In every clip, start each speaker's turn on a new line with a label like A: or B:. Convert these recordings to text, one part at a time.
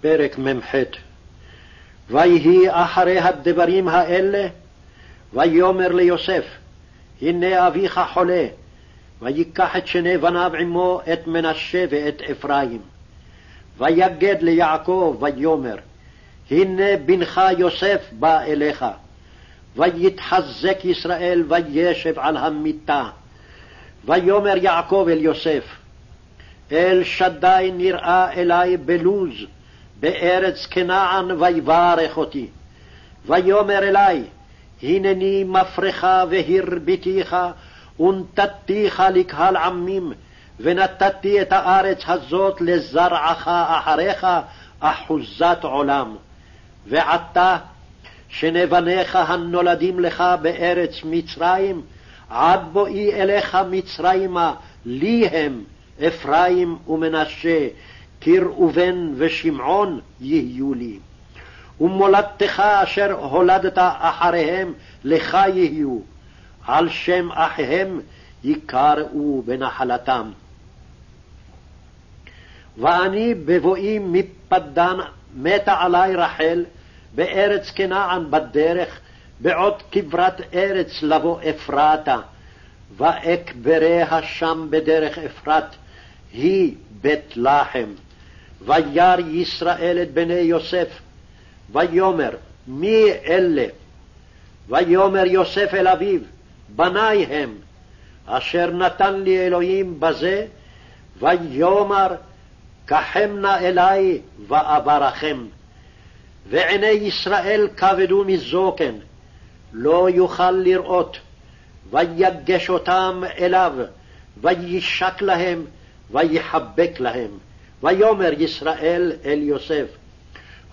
A: פרק מ"ח ויהי אחרי הדברים האלה, ויאמר ליוסף, הנה אביך חולה, ויקח את שני בניו עמו את מנשה ואת אפרים. ויגד ליעקב ויאמר, הנה בנך יוסף בא אליך. ויתחזק ישראל וישב על המיטה. ויאמר יעקב אל יוסף, אל שדי נראה אלי בלוז, בארץ כנען ויברך אותי. ויאמר אלי, הנני מפרך והרביתיך, ונתתיך לקהל עמים, ונתתי את הארץ הזאת לזרעך אחריך, אחוזת עולם. ועתה, שני בניך הנולדים לך בארץ מצרים, עד בואי אליך מצרימה, לי הם, אפרים ומנשה, כי ראובן ושמעון יהיו לי. ומולדתך אשר הולדת אחריהם לך יהיו, על שם אחיהם יקראו בנחלתם. ואני בבואי מפדן מתה עלי רחל בארץ כנען בדרך, בעוד כברת ארץ לבוא אפרתה, ואקבריה שם בדרך אפרת, היא בית לחם. וירא ישראל את בני יוסף, ויאמר מי אלה? ויאמר יוסף אל אביו, בני הם, אשר נתן לי אלוהים בזה, ויאמר קחם נא אלי ואברכם. ועיני ישראל כבדו מזוקן, לא יוכל לראות, ויגש אותם אליו, ויישק להם, ויחבק להם. ויאמר ישראל אל יוסף,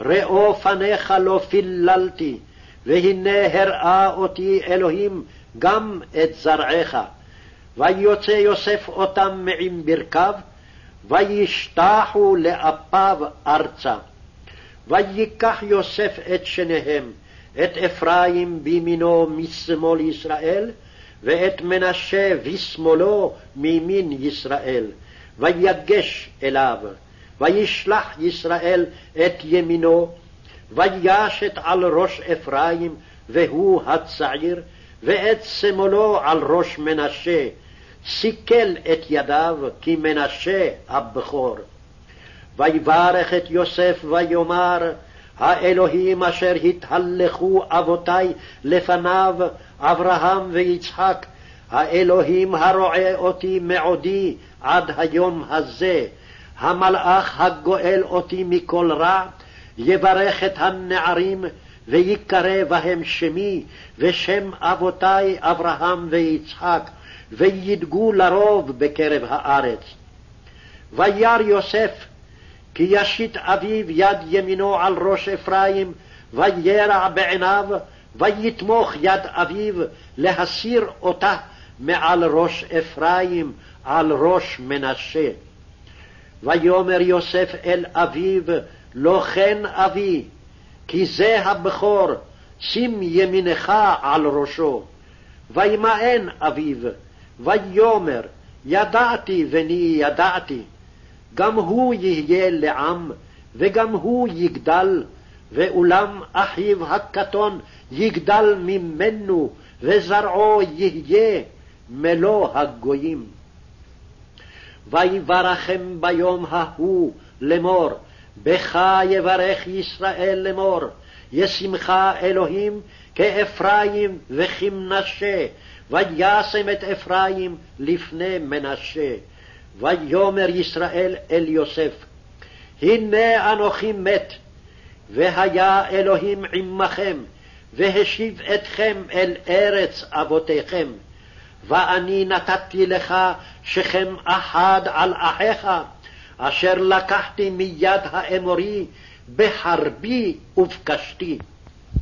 A: ראו פניך לא פיללתי, והנה הראה אותי אלוהים גם את זרעך. ויוצא יוסף אותם מעם ברכיו, וישתחו לאפיו ארצה. ויקח יוסף את שניהם, את אפרים בימינו משמאל ישראל, ואת מנשה בשמאלו מימין ישראל, ויגש אליו, וישלח ישראל את ימינו, וישת על ראש אפרים, והוא הצעיר, ואת שמאלו על ראש מנשה, סיכל את ידיו, כי מנשה הבכור. ויברך את יוסף ויאמר, האלוהים אשר התהלכו אבותי לפניו, אברהם ויצחק, האלוהים הרועה אותי מעודי עד היום הזה, המלאך הגואל אותי מכל רע, יברך את הנערים, ויקרא בהם שמי, ושם אבותי אברהם ויצחק, וידגו לרוב בקרב הארץ. וירא יוסף, כי ישית אביו יד ימינו על ראש אפרים, וירע בעיניו, ויתמוך יד אביו להסיר אותה מעל ראש אפרים, על ראש מנשה. ויאמר יוסף אל אביו, לא כן אבי, כי זה הבכור, שים ימינך על ראשו. וימאן אביו, ויאמר, ידעתי בני ידעתי, גם הוא יהיה לעם, וגם הוא יגדל, ואולם אחיו הקטון יגדל ממנו, וזרעו יהיה מלוא הגויים. ויברכם ביום ההוא לאמור, בך יברך ישראל לאמור, ישמך אלוהים כאפרים וכמנשה, וישם את אפרים לפני מנשה. ויאמר ישראל אל יוסף, הנה אנוכי מת, והיה אלוהים עמכם, והשיב אתכם אל ארץ אבותיכם. ואני נתתי לך שכם אחד על אחיך, אשר לקחתי מיד האמורי בחרבי ובקשתי.